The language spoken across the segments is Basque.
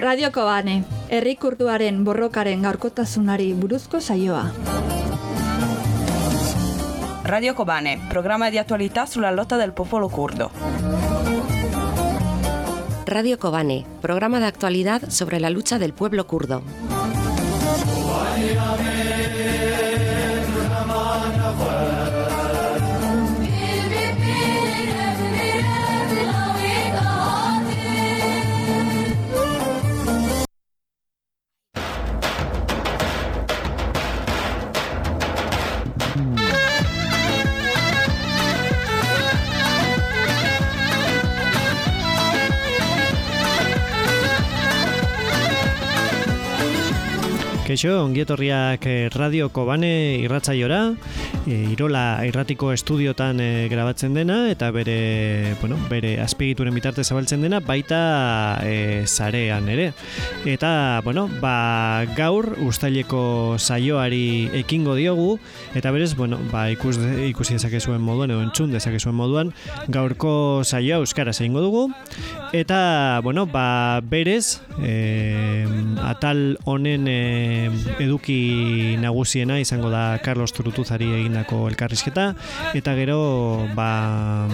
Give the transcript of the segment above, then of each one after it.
Radio Kobane, herri kurduaren borrokaren gaurkotasunari buruzko saioa. Radio Kobane, programa di attualità sulla lotta del popolo curdo. Radio Kobane, programa de actualidad sobre la lucha del pueblo kurdo. Keixo, ongietorriak eh, Radio Kobane irratzaiora, e, Irola irratiko estudiotan e, grabatzen dena, eta bere, bueno, bere azpigituren bitarte zabaltzen dena, baita e, zarean ere. Eta, bueno, ba, gaur ustaileko saioari ekingo diogu, eta berez, bueno, ba, ikus, ikusi dezakezuen moduan, edo entzun dezakezuen moduan, gaurko saioa euskara zeingo dugu, eta, bueno, ba, berez, e, atal honen e, eduki nagusiena izango da Carlos Turutuzari egindako elkarrizketa. Eta gero ba,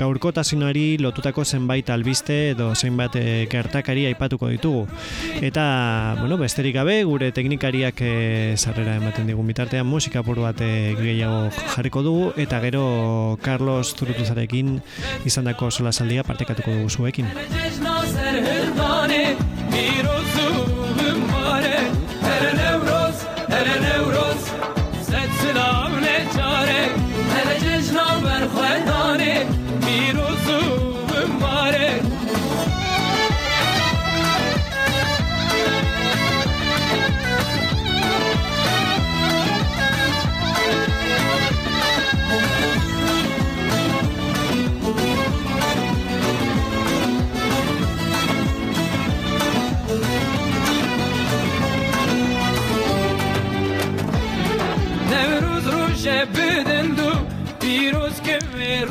gaurkotasunari lotutako zenbait albiste edo zenbait e, gertakari aipatuko ditugu. Eta bueno, besterik gabe gure teknikariak e, sarrera ematen digun bitartean musika pur bat e, gehiago jarriko dugu. Eta gero Carlos Turutuzarekin izandako sola saldia partekatuko dugu zuekin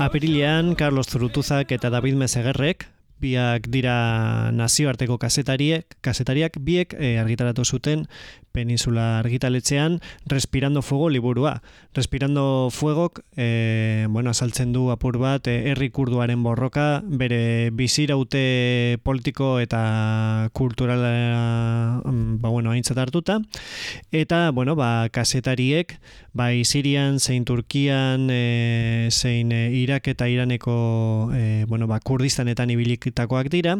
Apirilean, Carlos Zurutuzak eta David Mesegerrek, biak dira nazioarteko kasetariek, kasetariak biek e, argitaratu zuten peninsula argitaletzean Respirando Fuego liburua. Respirando Fuegok e, bueno, azaltzen du apur bat e, herri kurduaren borroka, bere biziraute politiko eta kulturala ba, bueno, aintzat hartuta. Eta, bueno, ba, kasetariek, bai Sirian, zein Turkian, e, zein e, Irak eta Iraneko e, bueno, ba, kurdistanetan ibilikitakoak dira.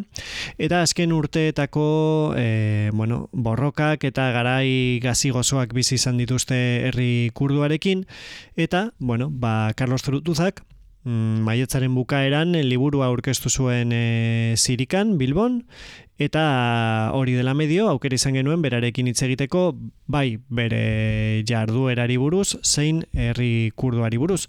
Eta azken urteetako e, bueno, borrokak eta gara garai gazi gozoak bizi izan dituzte herri kurduarekin eta bueno, ba Carlos Trutuzak mm, maietzaren bukaeran liburua aurkeztu zuen e, Sirikan Bilbon eta hori dela medio aukera izan genuen berarekin hitz egiteko bai bere jarduerari buruz zein herri kurduari buruz.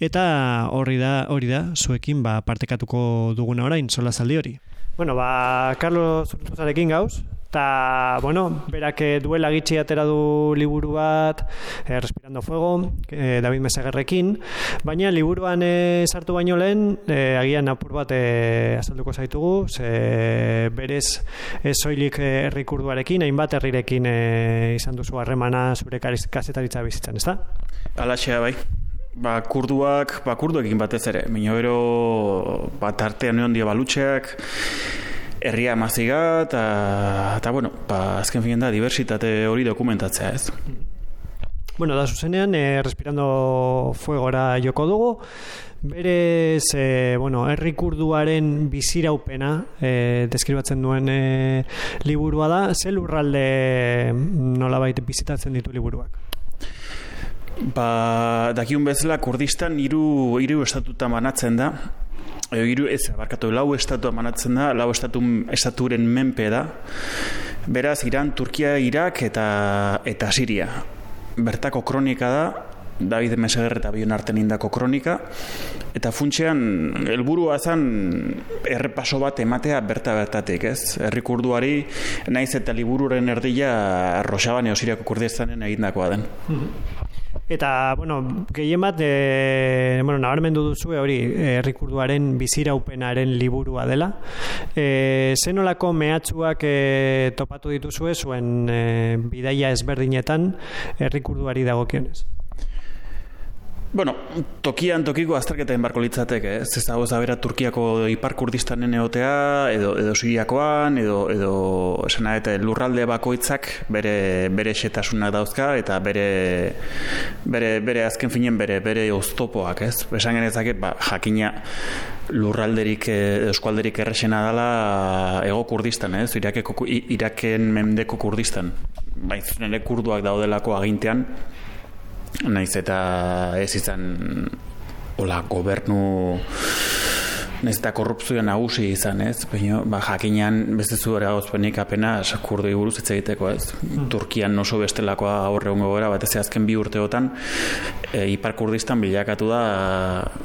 Eta hori da hori da zuekin ba partekatuko duguna orain sola zaldi hori. Bueno, ba, Carlos Zurtuzarekin gauz, eta, bueno, berak eh, duela gitxi atera du liburu bat, eh, Respirando Fuego, eh, David Mesegerrekin, baina liburuan eh, sartu baino lehen, eh, agian apur bat eh, azalduko zaitugu, ze berez ez soilik herrikurduarekin, hainbat herrirekin eh, izan duzu harremana zure kasetaritza bizitzan, ez da? Alaxea bai. Ba, kurduak, ba, kurduekin batez ere. Baina bero, bat artean egon dio balutxeak, herria maziga, eta, bueno, ba, azken fin da, diversitate hori dokumentatzea ez. Bueno, da zuzenean, e, respirando fuegora joko dugu, Berez, e, bueno, herri kurduaren biziraupena e, deskribatzen duen e, liburua da, ze lurralde nolabait bizitatzen ditu liburuak? Ba, dakiun bezala Kurdistan hiru hiru estatuta manatzen da. Hiru ez, barkatu lau estatu manatzen da, lau estatu estaturen menpe da. Beraz, Iran, Turkia, Irak eta eta Siria. Bertako kronika da, David Meseger eta Bion arten indako kronika, eta funtsean, helburua zen errepaso bat ematea berta bertatik, ez? Herrikurduari naiz eta libururen erdila Rosabane Osiriako Kurdistanen egindakoa den. Eta, bueno, gehien bat, e, bueno, nabarmendu duzu hori herrikurduaren biziraupenaren liburua dela. E, zenolako mehatxuak e, topatu dituzue zuen e, bidaia ezberdinetan herrikurduari dagokionez? Bueno, tokian tokiko azterketa barko litzateke, ez ez dago zabera Turkiako ipar kurdistanen egotea, edo, edo Siriakoan, edo, edo esena eta lurralde bakoitzak bere, bere setasunak dauzka, eta bere, bere, bere azken finen bere, bere oztopoak, ez? Esan genezake, ba, jakina lurralderik, eskualderik erresena dela ego kurdistan, ez? Irakeko, Iraken mendeko kurdistan. Baizun ere kurduak daudelako agintean, naiz eta ez izan hola gobernu naiz eta korrupzioa nagusi izan, ez? Baina, ba, zu ere gauzpenik apena sakurdo buruz ez egiteko, ez? Hmm. Turkian oso bestelakoa aurre hongo gara, bat ez azken bi urteotan, e, Ipar Kurdistan bilakatu da,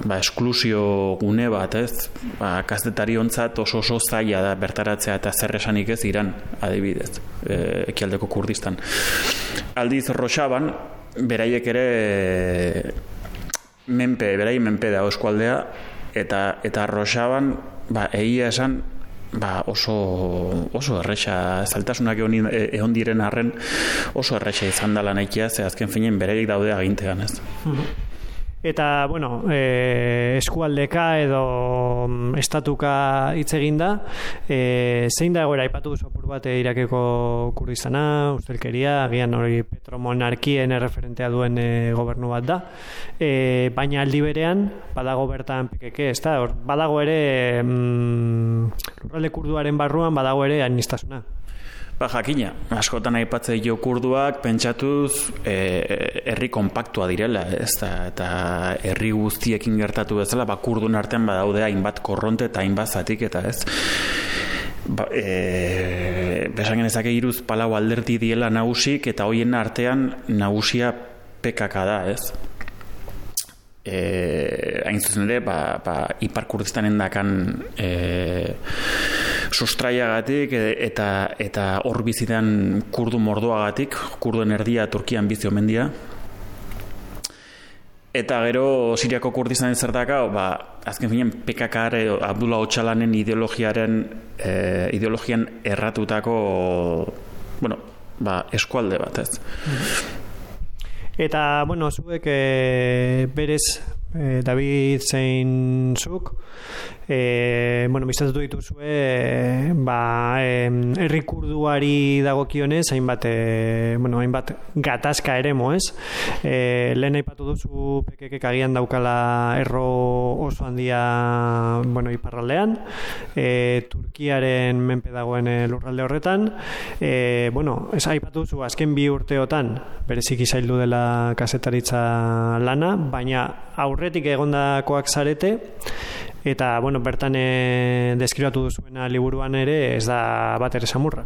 ba, esklusio gune bat, ez? Ba, kastetari ontzat oso oso zaila da bertaratzea eta zer esanik ez iran, adibidez, e, ekialdeko Kurdistan. Aldiz, Roxaban, beraiek ere menpe, berai menpe da eskualdea eta eta Rosaban ba egia esan ba oso oso erresa zaltasunak egon egon diren arren oso erresa izan dela naikia ze azken finean beraiek daude agintean ez mhm. Eta, bueno, e, eskualdeka edo mm, estatuka hitz eginda, e, zein da egoera? Ipatu duzu apur bat irakeko kurdizana, ustelkeria, agian hori petromonarkien erreferentea duen e, gobernu bat da, e, baina aldi berean, badago bertan pekeke, ez da, badago ere, mm, lurralde kurduaren barruan, badago ere administasuna. Ba, jakina, askotan aipatze jo kurduak, pentsatuz, e, herri konpaktua direla, ez da, eta herri guztiekin gertatu bezala, ba, kurdun artean badaude hainbat korronte eta hainbat zatik, eta ez. Ba, e, besan genezake iruz palau alderdi diela nagusik, eta hoien artean nagusia pekaka da, ez e, hain zuzen ere, ba, ba, ipar kurdistanen dakan e, sustraiagatik eta eta hor bizitan kurdu mordoagatik, kurduen erdia Turkian bizi omendia. Eta gero Siriako kurdistanen zertaka, ba, azken finen PKK edo Abdullah Otxalanen ideologiaren e, ideologian erratutako bueno, ba, eskualde bat, ez. Mm-hmm. Eta, bueno, zuek e, berez, e, David zein zuk, e, bueno, mistatutu dituzue, e, ba, e, errikurduari dagokionez, hainbat, e, bueno, hainbat gatazka ere ez? E, lehen aipatu duzu pekekek agian daukala erro oso handia, bueno, iparraldean, e, Turkiaren menpe dagoen lurralde horretan, e, bueno, ez aipatu duzu azken bi urteotan, berezik izaildu dela kasetaritza lana, baina aurretik egondakoak zarete, eta bueno, bertan e, deskribatu duzuena liburuan ere ez da bat ere samurra.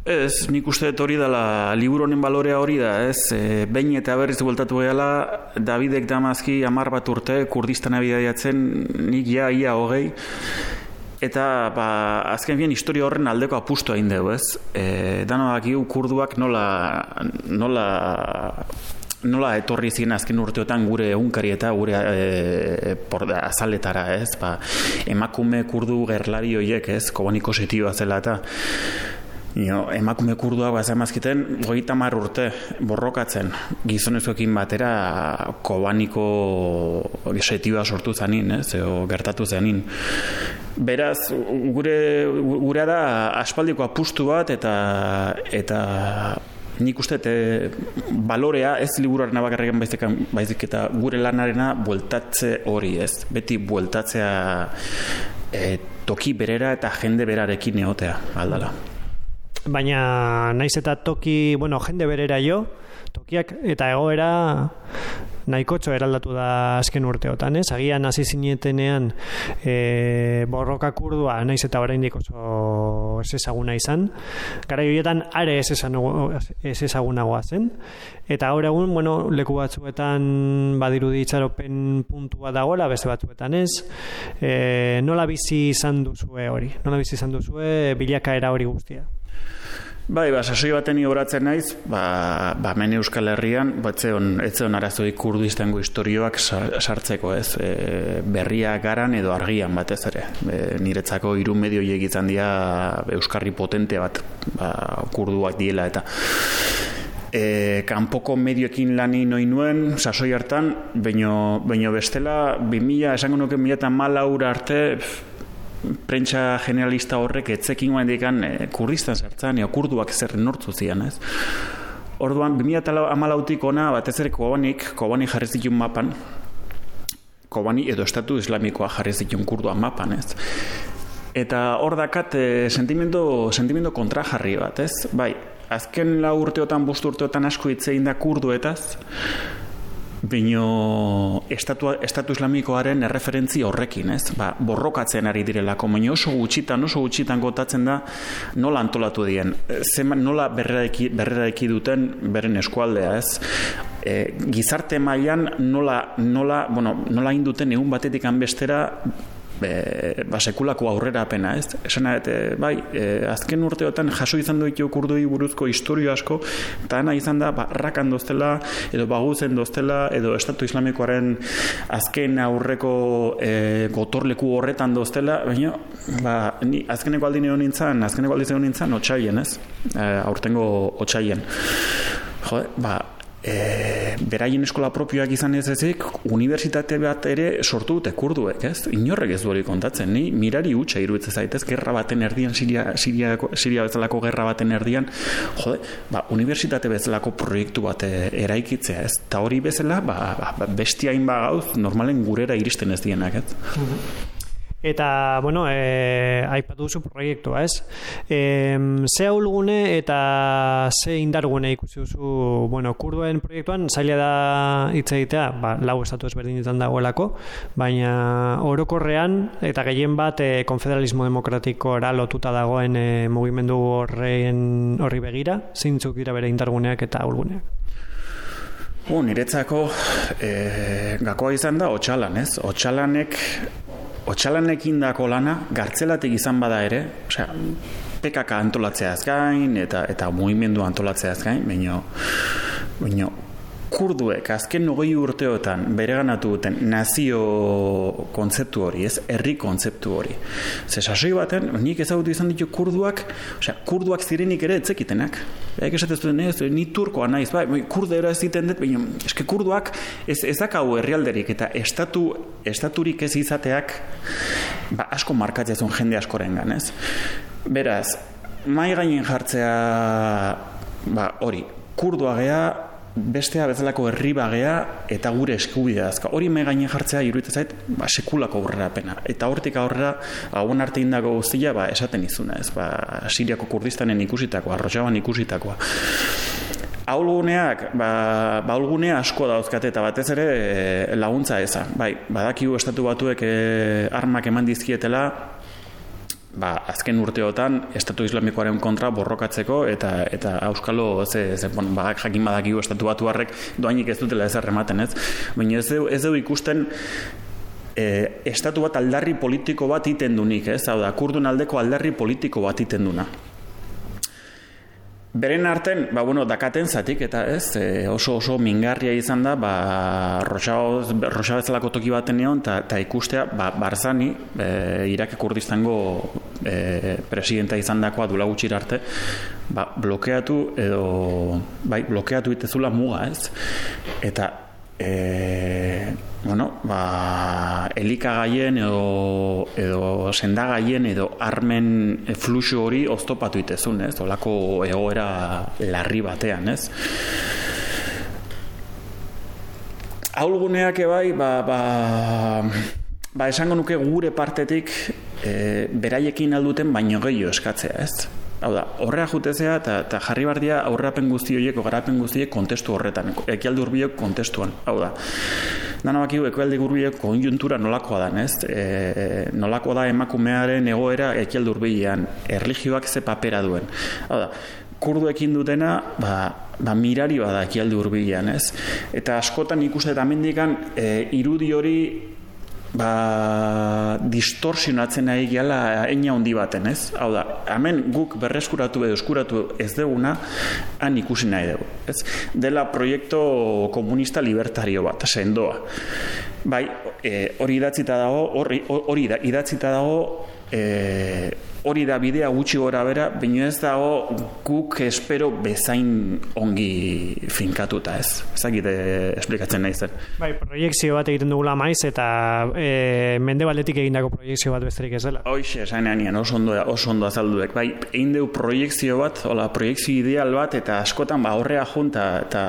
Ez, nik uste hori dela, liburu honen balorea hori da, ez, e, behin eta berriz bueltatu gehala, Davidek damazki amar bat urte, kurdistana bidaiatzen, nik ja, ia hogei, eta ba, azken bien historia horren aldeko apustu egin dugu, ez, e, dano kurduak nola, nola nola etorri ziren azken urteotan gure egunkari eta gure e, por, azaletara, ez? Ba, emakume kurdu gerlari horiek, ez? Kobaniko setioa zela eta Jo, emakume kurdua baza emazkiten, goita mar urte borrokatzen gizonezkoekin batera kobaniko setioa sortu zanin, ez? Eo, gertatu zanin. Beraz, gure, gure da aspaldiko apustu bat eta eta nik uste te, balorea ez liburuaren abakarregan baizik, baizik eta gure lanarena bueltatze hori ez. Beti bueltatzea e, toki berera eta jende berarekin neotea aldala. Baina naiz eta toki, bueno, jende berera jo, tokiak eta egoera nahikotxo eraldatu da azken urteotan, ez? Agian hasi zinetenean e, borroka kurdua naiz eta oraindik oso ez ezaguna izan. Gara joietan are ez, ez ezagunagoa zen. Eta gaur egun, bueno, leku batzuetan badirudi itxaropen puntua dagoela, beste batzuetan ez. E, nola bizi izan duzue hori? Nola bizi izan duzue bilakaera hori guztia? Bai, ba, sasoi baten obratzen naiz, ba, ba men Euskal Herrian, ba, etzeon, etzeon arazoik kurdistango historioak sartzeko, ez, e, berria garan edo argian batez ere. E, niretzako hiru medio egitzen dira Euskarri potente bat, ba, kurduak diela eta e, kanpoko medioekin lani noi nuen, sasoi hartan, baino, baino bestela, 2000, esango nuke 2000 arte, prentsa generalista horrek etzekin guen dikan e, kurdistan zertzen, eo kurduak zer nortzu zian, ez? Orduan, 2008-tik ona, batez ere kobanik, kobanik jarri zitun mapan, kobani edo estatu islamikoa jarri zitun kurduan mapan, ez? Eta hor dakat e, sentimendu, sentimendu kontra jarri bat, ez? Bai, azken lau urteotan, bost urteotan asko hitzein da kurduetaz, Bino estatu, estatu islamikoaren erreferentzi horrekin, ez? Ba, borrokatzen ari direlako, baina oso gutxitan, oso gutxitan gotatzen da nola antolatu dien. Zema, nola berreraiki, berreraiki duten beren eskualdea, ez? E, gizarte mailan nola, nola, bueno, nola induten egun batetik anbestera be, ba, sekulako aurrera apena, ez? Esan e, bai, e, azken urteotan jaso izan ditu kurdui buruzko historio asko, eta ana izan da, ba, rakan doztela, edo baguzen doztela, edo Estatu Islamikoaren azken aurreko e, gotorleku horretan doztela, baina, ba, ni azkeneko aldin egon nintzen, azkeneko aldin egon nintzen, otxaien, ez? E, aurtengo otxaien. Jo, ba, e, beraien eskola propioak izan ez ezik, unibertsitate bat ere sortu dute kurduek, ez? Inorrek ez dueli kontatzen, ni mirari utxa iruditzen zaitez, gerra baten erdian, Siria, Siria, Siria bezalako gerra baten erdian, jode, ba, unibertsitate bezalako proiektu bat e, eraikitzea, ez? Ta hori bezala, ba, ba, bestiain ba gauz, normalen gurera iristen ez dienak, ez? Mhm. Eta, bueno, e, aipatu duzu proiektua, ez? E, ze aulgune eta ze indargune ikusi duzu, bueno, kurduen proiektuan, zaila da hitz egitea, ba, lau estatu ezberdinetan dagoelako, baina orokorrean, eta gehien bat, e, konfederalismo demokratiko lotuta dagoen e, mugimendu horren horri begira, zeintzuk dira bere indarguneak eta aulguneak? Bu, niretzako e, gakoa izan da otxalan, ez? Otxalanek Otxalanekin dako lana, gartzelatik izan bada ere, osea, PKK antolatzeaz gain, eta eta mugimendu antolatzeaz gain, baino, baino, kurduek azken nogoi urteotan bereganatu duten nazio kontzeptu hori, ez herri kontzeptu hori. Ze sasoi baten, nik ezagutu izan ditu kurduak, osea, kurduak zirenik ere etzekitenak. Eka esatez duen, ez, ni turkoa naiz, bai, bai kurde era ez dut, baina, eske kurduak ez, ez dakau herrialderik, eta estatu, estaturik ez izateak, ba, asko markatzea zuen jende askoren ez? Beraz, mai gainen jartzea, ba, hori, kurdua gea, bestea bezalako herri bagea eta gure eskubidea azka. Hori me gaine jartzea iruditzen zait, ba sekulako aurrerapena. Eta hortik aurrera, hauen arte indako guztia, ba esaten izuna, ez? Ba Siriako Kurdistanen ikusitakoa, Rojaban ikusitakoa. Aulguneak, ba, ba aulgunea asko dauzkate eta batez ere e, laguntza eza. Bai, badakigu estatu batuek e, armak eman dizkietela, ba, azken urteotan estatu islamikoaren kontra borrokatzeko eta eta euskalo ze ze bon, ba, jakin badakigu estatu batuarrek doainik ez dutela ez ematen ez? Baina ez du, ez du ikusten e, estatu bat aldarri politiko bat iten dunik ez? Hau da kurdun aldeko aldarri politiko bat iten duna Beren arten, ba, bueno, dakaten zatik, eta ez, e, oso oso mingarria izan da, ba, roxa bezalako toki baten egon, eta ikustea, ba, barzani, e, Irak Kurdistango e, presidenta izan dakoa dula gutxir arte, ba, blokeatu edo, bai, blokeatu itezula muga, ez? Eta, e, bueno, ba, elikagaien edo, edo sendagaien edo armen fluxu hori oztopatu itezun, ez? Olako egoera larri batean, ez? Aulguneak ebai, ba, ba, ba, esango nuke gure partetik e, beraiekin alduten baino gehiago eskatzea, ez? Hau da, horrea jutezea eta, jarri bardia aurrapen guzti horiek, garapen guztiek kontestu horretan, ekialde urbiok kontestuan. Hau da, dana bakiu ekialde urbiok konjuntura nolakoa da, ez? E, nolakoa da emakumearen egoera ekialde urbilean, erligioak ze papera duen. Hau da, kurduekin dutena, ba, ba mirari bada ekialde urbilean, ez? Eta askotan ikuste eta mendikan e, irudi hori ba, distorsionatzen nahi gala eina handi baten, ez? Hau da, hemen guk berreskuratu edo eskuratu ez deguna, han ikusi nahi dugu, ez? Dela proiektu komunista libertario bat, sendoa. Bai, e, hori idatzita dago, hori, hori idatzita dago, e, hori da bidea gutxi gora bera, baina ez dago guk espero bezain ongi finkatuta ez. Ezagite esplikatzen nahi zen. Bai, proiektzio bat egiten dugula maiz eta e, mende baldetik egindako proiektzio bat besterik ez dela. Hoxe, esan eanian, oso ondo, oso ondo azalduek. Bai, egin dugu proiektzio bat, hola, proiektzio ideal bat, eta askotan ba horrea junta eta,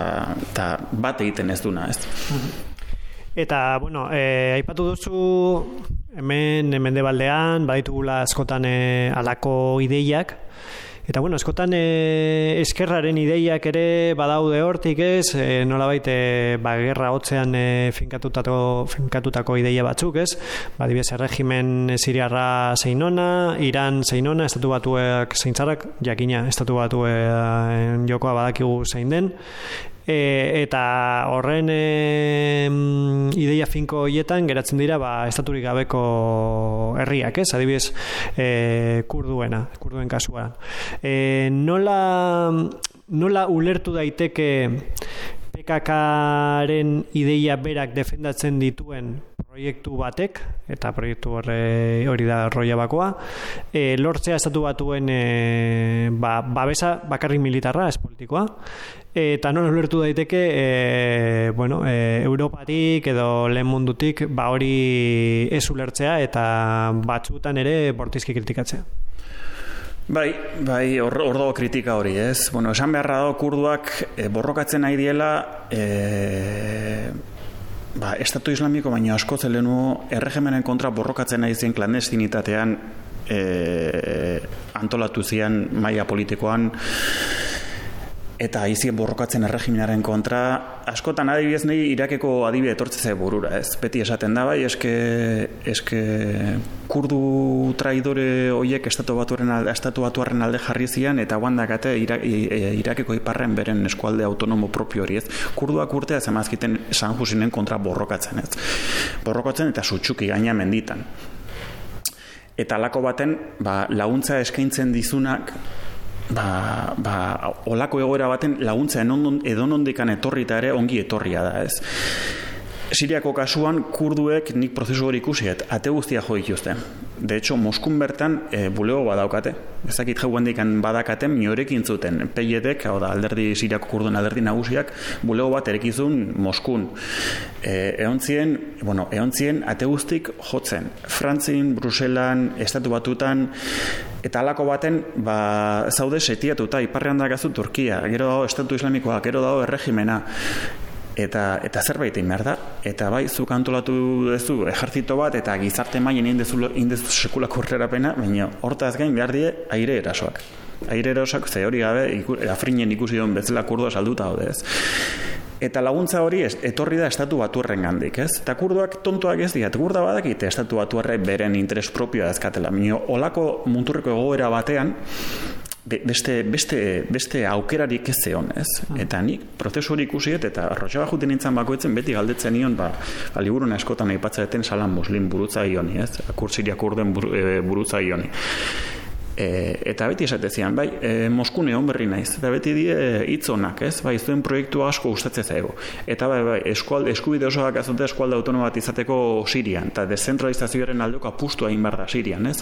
eta bat egiten ez duna, ez. Eta, bueno, e, aipatu duzu hemen mendebaldean baditugula askotan e, alako ideiak. Eta bueno, eskotan e, eskerraren ideiak ere badaude hortik ez, e, nola baite ba, gerra hotzean e, finkatutako, finkatutako ideia batzuk ez, ba, dibes, regimen siriarra zeinona, Iran zeinona, estatu batuak zeintzarak, jakina, estatu batuen jokoa badakigu zein den, e, eta horren e, ideia finko hietan geratzen dira ba, estaturik gabeko herriak, ez? Adibidez, e, kurduena, kurduen kasuan. E, nola, nola ulertu daiteke PKKaren ideia berak defendatzen dituen proiektu batek, eta proiektu horre, hori da roia bakoa, e, lortzea estatu batuen e, ba, babesa bakarrik militarra, ez politikoa, eta non ulertu daiteke e, bueno, e, Europatik edo lehen mundutik ba hori ez ulertzea eta batzutan ere bortizki kritikatzea. Bai, bai, hor dago kritika hori, ez? Bueno, esan beharra dago kurduak e, borrokatzen nahi diela e, ba, Estatu Islamiko baina asko zelenu erregimenen kontra borrokatzen nahi zien klandestinitatean e, antolatu zian maila politikoan eta aizien borrokatzen erregimenaren kontra, askotan adibidez nahi irakeko adibide etortze burura, ez? Beti esaten da bai, eske, eske kurdu traidore hoiek estatu batuaren alde, estatu batuaren alde jarri zian, eta guandakate irakeko iparren beren eskualde autonomo propio hori, ez? Kurduak urtea zemazkiten San Jusinen kontra borrokatzen, ez? Borrokatzen eta sutsuki gaina menditan. Eta alako baten, ba, laguntza eskaintzen dizunak, ba, ba, olako egoera baten laguntza edonondikan etorrita ere ongi etorria da, ez? Siriako kasuan kurduek nik prozesu hori ikusiet, ate guztia jo dituzte. De hecho, Moskun bertan e, bulego badaukate. Ezakit jauen dikan badakaten, miorekin zuten. Peiedek, hau da, alderdi Siriako kurduen alderdi nagusiak, bulego bat erekizun Moskun. E, eontzien, bueno, eontzien ate guztik jotzen. Frantzin, Bruselan, Estatu Batutan, eta alako baten, ba, zaude setiatuta, iparrean dakazu Turkia, gero dago Estatu Islamikoa, gero dago erregimena eta eta zerbait egin behar da eta bai zuk antolatu duzu ejertzito bat eta gizarte mailen indezu indezu sekulako horrerapena baina hortaz gain behar die aire erasoak aire erasoak ze hori gabe iku, afrinen ikusi duen bezala kurdoa salduta daude ez Eta laguntza hori ez, etorri da estatu batuerren gandik, ez? Eta kurduak tontuak ez dira, kurda badakite estatu batuerre beren interes propioa ezkatela. Minio, olako munturreko egoera batean, beste, beste, beste aukerarik ez zeon, ez? Hmm. Eta nik prozesu hori ikusiet eta arrotxaba juten nintzen bakoetzen beti galdetzen nion, ba, ba liburun askotan aipatzen salan muslim burutza ioni, ez? Akursiriak urden bur, e, burutza ioni. E, eta beti esatezian, bai, e, Moskun egon berri naiz, eta beti die hitz onak, ez? Bai, zuen proiektu asko gustatzen zaigu. Eta bai, bai, eskualde, eskubide osoak azute eskualde autonomo bat izateko Sirian, eta dezentralizazioaren aldeko apustu egin behar da Sirian, ez?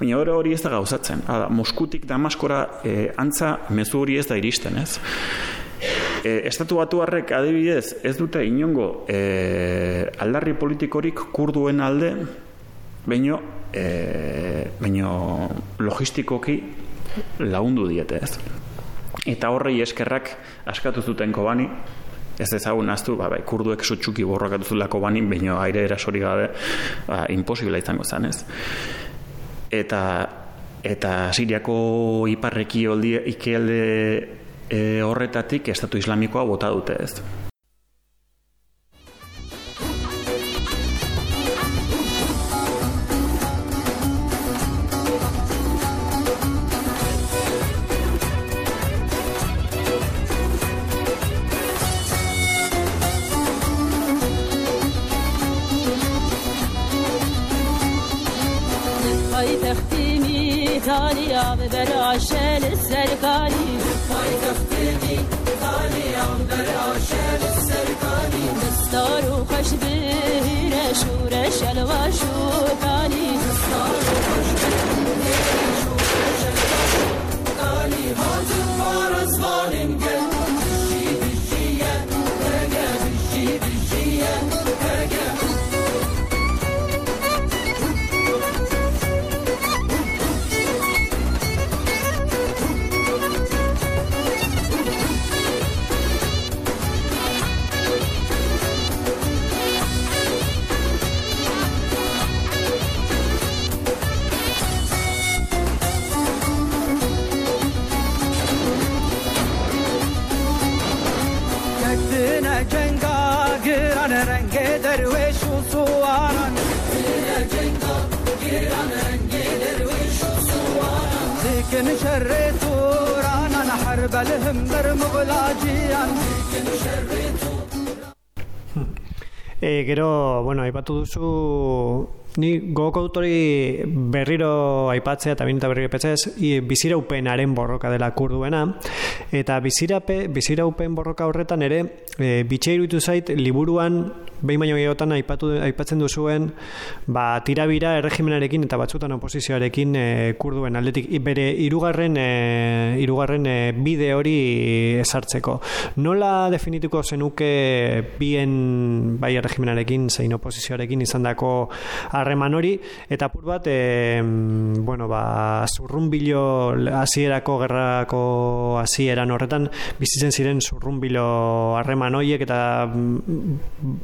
Baina hori hori ez da gauzatzen. Hala, Moskutik Damaskora e, antza mezu hori ez da iristen, ez? E, estatu batu harrek adibidez ez dute inongo e, aldarri politikorik kurduen alde baino e, baino logistikoki lagundu diete ez. Eta horrei eskerrak askatu zuten kobani, ez ezagun aztu, ba, bai, kurduek sutxuki borrokatu zulako bani, baino aire erasori gabe, ba, imposibila izango zen ez. Eta, eta Siriako iparreki oldi, ikealde e, horretatik estatu islamikoa bota dute ez. به براشل سرکاری پایتختی میتالیا به براشل سرکاری دستار و خوش بهیر شور كن شري توران أنا لهم ni gogoko dut hori berriro aipatzea eta bineta berriro aipatzea ez i- biziraupenaren borroka dela kurduena. Eta bizirape, biziraupen borroka horretan ere e, bitxe iruditu zait liburuan behin baino gehiagotan aipatu, aipatzen duzuen ba, tirabira erregimenarekin eta batzutan oposizioarekin e, kurduen aldetik. Bere irugarren e, irugarren e, bide hori esartzeko nola definituko zenuke bien bai erregimenarekin zein oposizioarekin izandako harreman hori eta apur bat e, bueno ba zurrunbilo hasierako gerrako hasieran horretan bizitzen ziren zurrunbilo harreman horiek eta mm,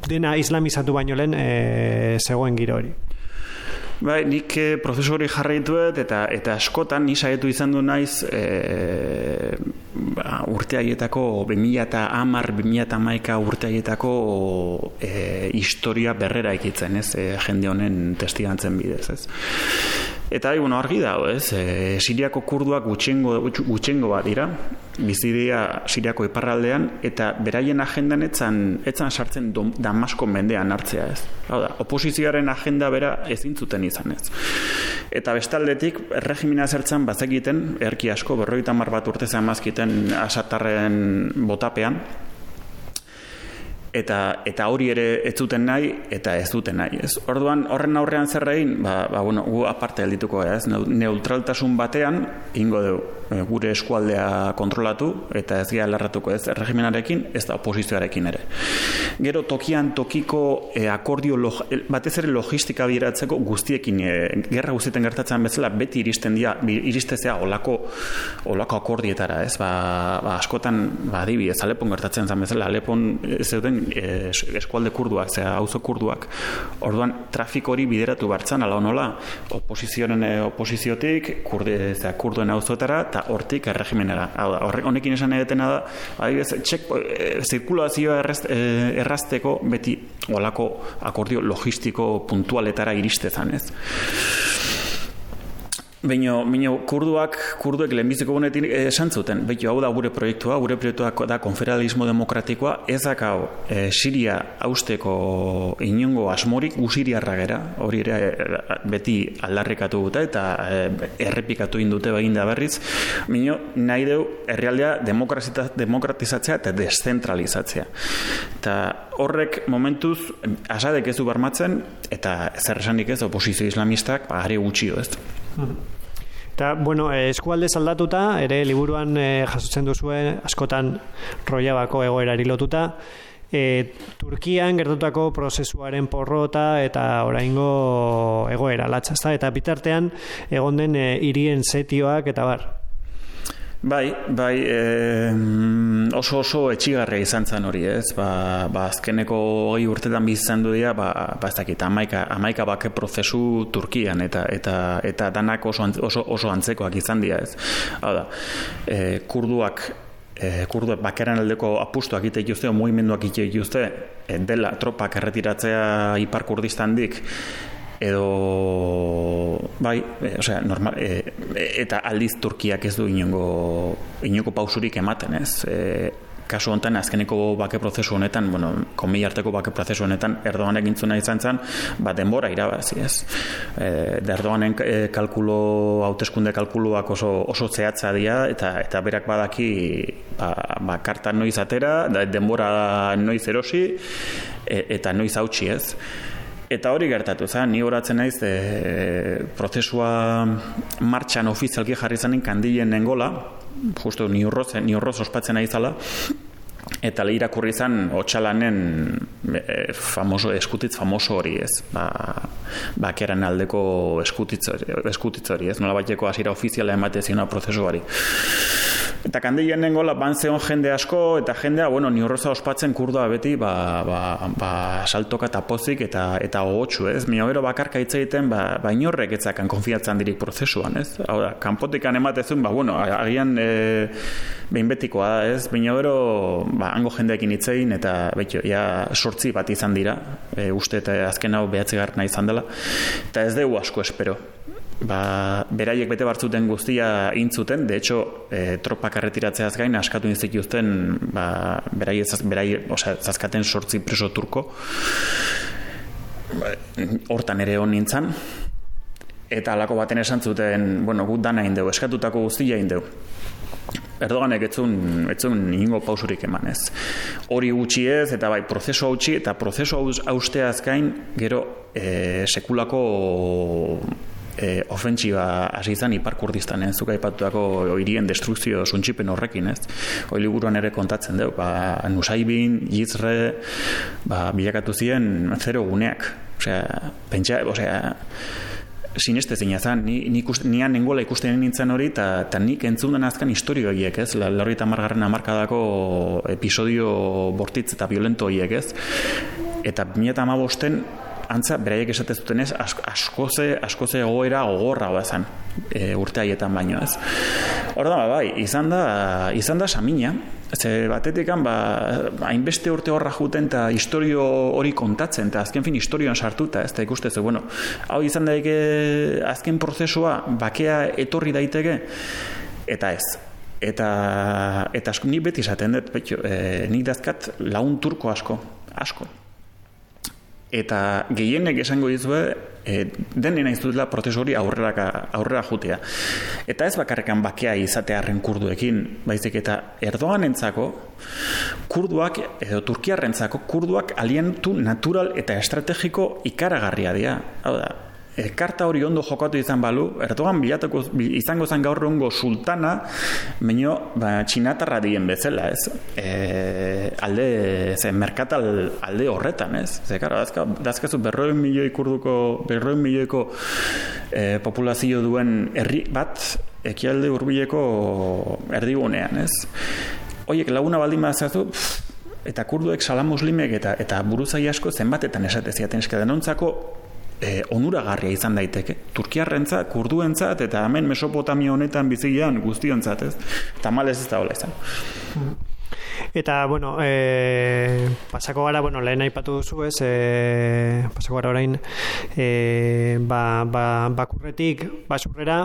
dena islamizatu baino lehen e, zegoen giro hori Bai, nik eh, prozesu hori jarraituet eta eta askotan ni saiatu izan du naiz eh ba, urte haietako 2010 2011 urte haietako eh, historia berrera ikitzen, ez? Eh, jende honen testigantzen bidez, ez? Eta bai, bueno, argi dago, ez? E, Siriako kurduak gutxengo, gutxengo bat dira, bizidia Siriako iparraldean, eta beraien agendan etzan, etzan sartzen dom, Damasko mendean hartzea, ez? Hau da, oposizioaren agenda bera ezin zuten izan, ez? Eta bestaldetik, erregimina zertzen bazekiten, erki asko, berroita mar bat urte zamazkiten asatarren botapean, eta eta hori ere ez zuten nahi eta ez duten nahi, ez. Orduan horren aurrean zer egin? Ba, ba bueno, gu aparte geldituko gara, ez. Neu- Neutraltasun batean ingo dugu gure eskualdea kontrolatu eta ez gara lerratuko ez erregimenarekin, ez da oposizioarekin ere. Gero tokian tokiko e, akordio log, batez ere logistika bideratzeko guztiekin e, gerra guztietan gertatzen bezala beti iristen dira iristezea olako olako akordietara, ez? Ba, ba askotan ba adibidez Alepon gertatzen zen bezala Alepon zeuden e, es- eskualde kurduak, zera auzo kurduak. Orduan trafiko hori bideratu bartzan ala nola oposizioaren e, oposiziotik kurde zera kurduen auzoetara eta hortik erregimenera. Hau da, honekin esan edetena da, adibidez, txek, e, zirkulazioa erraz, e, errazteko beti olako akordio logistiko puntualetara iristezan, ez? Baina, baina kurduak, kurduek lehenbiziko gunetik esan zuten, behitu hau da gure proiektua, gure proiektua da konfederalismo demokratikoa, ez dakau e, Siria hausteko inongo asmorik gu siriarra gera, hori ere e, beti aldarrikatu dute eta e, errepikatu indute begin da berriz, baina nahi deu herrialdea demokratizatzea eta deszentralizatzea. Eta horrek momentuz asadek ez du bermatzen eta zer esanik ez oposizio islamistak ba, are gutxio ez. Eta, bueno, eh, eskualde aldatuta, ere liburuan eh, jasotzen duzue askotan roiabako egoerari lotuta, e, Turkian gertatutako prozesuaren porrota eta oraingo egoera latza, ezta? eta bitartean egon den e, hirien setioak eta bar. Bai, bai, e, oso oso etxigarria izan zen hori, ez? Ba, ba azkeneko hogei urtetan bizan du dira, ba, ba ez dakit, amaika, amaika bake prozesu Turkian, eta eta eta danak oso, oso, oso antzekoak izan dira, ez? Hau da, e, kurduak e, kurduak bakeran aldeko apustuak ite dituzte, o mugimenduak ite dituzte, e, dela tropak erretiratzea ipar kurdistandik, edo bai, e, osea, normal, e, eta aldiz Turkiak ez du inongo inongo pausurik ematen, ez? E, kasu honetan azkeneko bake prozesu honetan, bueno, komi arteko bake prozesu honetan Erdogan egintzuna izan zen, ba denbora irabazi, ez. E, Erdoganen e, kalkulo hauteskunde kalkuluak oso oso zehatza dira eta eta berak badaki ba, ba karta noiz atera, da, denbora noiz erosi e, eta noiz hautsi, ez. Eta hori gertatu, za, ni horatzen naiz e, prozesua martxan ofizialki jarri zanen kandilen nengola, justo ni urroz, ni urroz ospatzen aizala, eta irakurri izan otxalanen e, famoso, eskutitz famoso hori ez? Ba, bakeran aldeko eskutitz, eskutitz hori ez? Nola bateko hasiera ofiziala emate ziona prozesuari. Eta kandilen nengola ban zeon jende asko eta jendea, bueno, ni horroza ospatzen kurdua beti ba, ba, ba saltoka eta pozik eta eta gogotsu ez? Mi gero bakarka hitz egiten ba, ba inorrek etzakan konfiatzen dirik prozesuan ez? Hau da, kanpotikan ematezun ba bueno, agian e, behin betikoa da ez baina gero ba, hango jendeekin hitzein eta betxo, ja, sortzi bat izan dira, e, uste eta azken hau behatzi garrana izan dela, eta ez dugu asko espero. Ba, beraiek bete bartzuten guztia intzuten, de hecho, e, tropak arretiratzeaz gain, askatu izten, ba, beraiek, berai, osea, zazkaten sortzi preso turko, ba, hortan ere hon nintzen, eta alako baten esan zuten, bueno, gut dana indeu, eskatutako guztia indeu. Erdoganek etzun, etzun ingo pausurik eman ez. Hori gutxi ez, eta bai, prozesu hautsi, eta prozesu hausteaz gain, gero e, sekulako e, ofentsiba hasi izan ipar kurdistanen zuka ipatutako oirien destrukzio suntxipen horrekin ez. Hoi liburuan ere kontatzen deu, ba, Nusaibin, Jizre, ba, bilakatu ziren zero guneak. Osea, pentsa, osea, sineste zina zan, ni, ni nian nengola ikusten nintzen hori, eta nik entzun den azkan historio horiek, ez? Lorri eta margarren amarkadako episodio bortitz eta violento horiek, ez? Eta bine eta amabosten, antza, beraiek esatez duten ez, askoze, askoze gogoera gogorra bazan e, urte haietan baino, ez? Hor da, bai, izan da, izan da samina, Ze batetik ba, hainbeste urte horra juten eta historio hori kontatzen, eta azken fin historioan sartuta, ez da ikustezu, bueno, hau izan daike azken prozesua bakea etorri daiteke, eta ez. Eta, eta asko, nik beti izaten dut, betxo, e, nik dazkat laun turko asko, asko. Eta gehienek esango dizue, e, denen nahi dutela prozesu hori aurrera, aurrera jutea. Eta ez bakarrekan bakea izatearen kurduekin, baizik eta erdoan entzako, kurduak, edo turkiarrentzako, kurduak alientu natural eta estrategiko ikaragarria dira. Hau da, e, karta hori ondo jokatu izan balu, Erdogan bilatuko izango zen gaur rongo sultana, baino ba, txinatarra dien bezala, ez? E, alde, ze, merkatal alde horretan, ez? Ze, karo, dazka, dazkazu berroen milioi kurduko, berroen milioiko e, populazio duen herri bat, ekialde hurbileko erdigunean, ez? Oiek laguna baldin bazatu, eta kurduek salamuslimek eta eta buruzai asko zenbatetan esateziaten eska denontzako e, onuragarria izan daiteke. Turkiarrentza, kurduentzat eta hemen Mesopotamia honetan bizian guztiontzat, ez? Tamalez ez da hola izan. Eta, bueno, e, pasako gara, bueno, lehen aipatu duzu, ez, e, pasako gara orain, e, ba, ba, bakurretik, basurrera,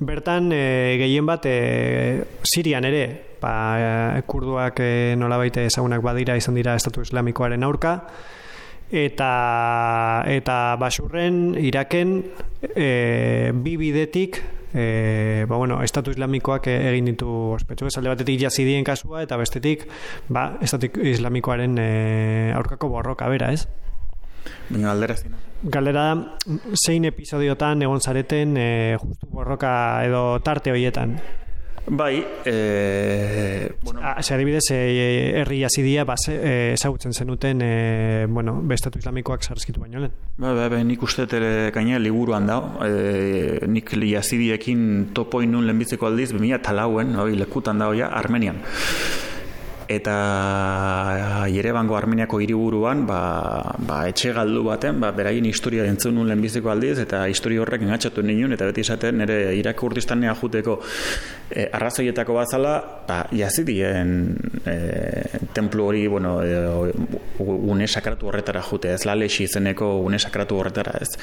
bertan, e, gehien bat, e, Sirian ere, ba, kurduak e, nola baite ezagunak badira, izan dira Estatu Islamikoaren aurka, eta eta basurren iraken e, bi bidetik e, ba, bueno, estatu islamikoak egin ditu ospetsu esalde batetik jazidien kasua eta bestetik ba, estatu islamikoaren e, aurkako borroka bera ez Baina galdera zina. Galdera zein episodiotan egon zareten e, justu borroka edo tarte horietan? Bai, e, bueno. Ah, se adibidez, e, herri azidia ba, e, ezagutzen zenuten e, bueno, bestatu islamikoak sarskitu baino lehen. Ba, ba, ba, nik uste ere gaina liburuan dao. E, nik li azidiekin topoinun lehenbitzeko aldiz, 2000 talauen, oi, lekutan dao ja, Armenian eta Yerevango Armeniako hiriburuan ba, ba etxe galdu baten ba beraien historia entzun nuen lehenbiziko aldiz eta historia horrek engatxatu ninen eta beti esaten nire Irak urdistanea juteko e, arrazoietako bazala ba, jazidien e, templu hori bueno, e, une sakratu horretara jute ez lalexi izeneko une sakratu horretara ez.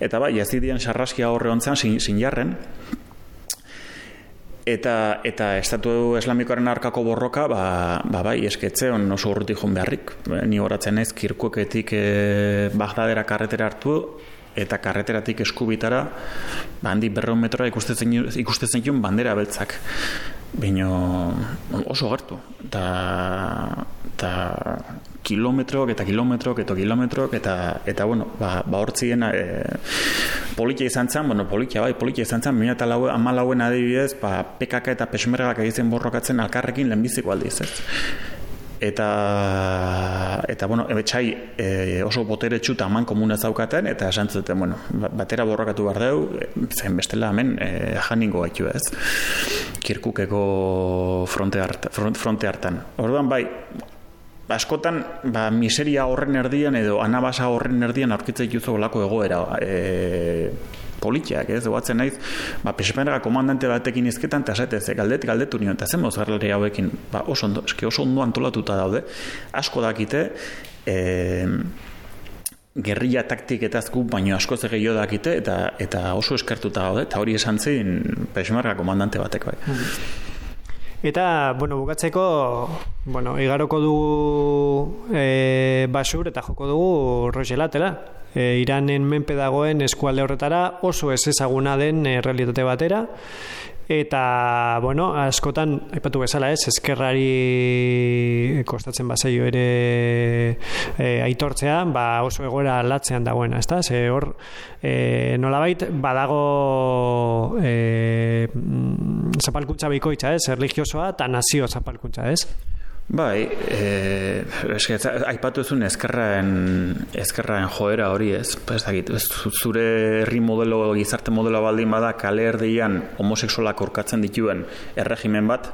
Eta ba jazidien sarraskia horre ontzan sin, sin jarren eta eta estatu eslamikoaren arkako borroka ba, ba bai esketzeon oso urruti joan beharrik. Ni horatzen naiz kirkuketik e, Bagdadera karretera hartu eta karreteratik eskubitara ba handi 200 metroa ikustetzen ikustetzen joan bandera beltzak Bino oso gertu eta eta kilometrok eta kilometrok eta kilometrok eta eta bueno, ba ba hortzien e, politia izan zen, bueno, politia bai, politia izan zen 2014 adibidez, ba PKK eta Peshmergak egiten borrokatzen alkarrekin lehenbiziko aldiz, ez? Eta eta bueno, ebetxai e, oso boteretsu eta aman komuna zaukaten eta esan zuten, bueno, ba, batera borrokatu behar deu, zen bestela hemen e, janingo gaitu ez kirkukeko fronte, hart, fronte hartan. Orduan bai, askotan ba, miseria horren erdian edo anabasa horren erdian aurkitzen dituzu egoera e, politiak, ez, duatzen naiz, ba, pespenera komandante batekin izketan, eta esate, ze galdet, galdetu nion, eta zen mozgarlari hauekin, ba, oso ondo, eski oso ondo antolatuta daude, asko dakite, e, gerrilla taktik eta azku, baino asko ze gehiago dakite, eta, eta oso eskertuta daude, eta hori esan zin, pespenera komandante batek, bai. Mm. Eta, bueno, bukatzeko, bueno, igaroko dugu e, basur eta joko dugu rogelatela. E, Iranen menpe dagoen eskualde horretara oso ez ezaguna den e, realitate batera eta bueno, askotan aipatu bezala, ez, eskerrari kostatzen bazaio ere e, aitortzea, ba oso egoera latzean dagoena, ezta? Ze hor e, nolabait badago e, zapalkuntza bikoitza, ez, religiosoa eta nazio zapalkuntza, ez? Bai, eh, eske aipatu ezun eskerraen eskerraen joera hori, ez? Pues dakit, zure herri modelo gizarte modelo baldin bada kale erdian homosexualak orkatzen dituen erregimen bat,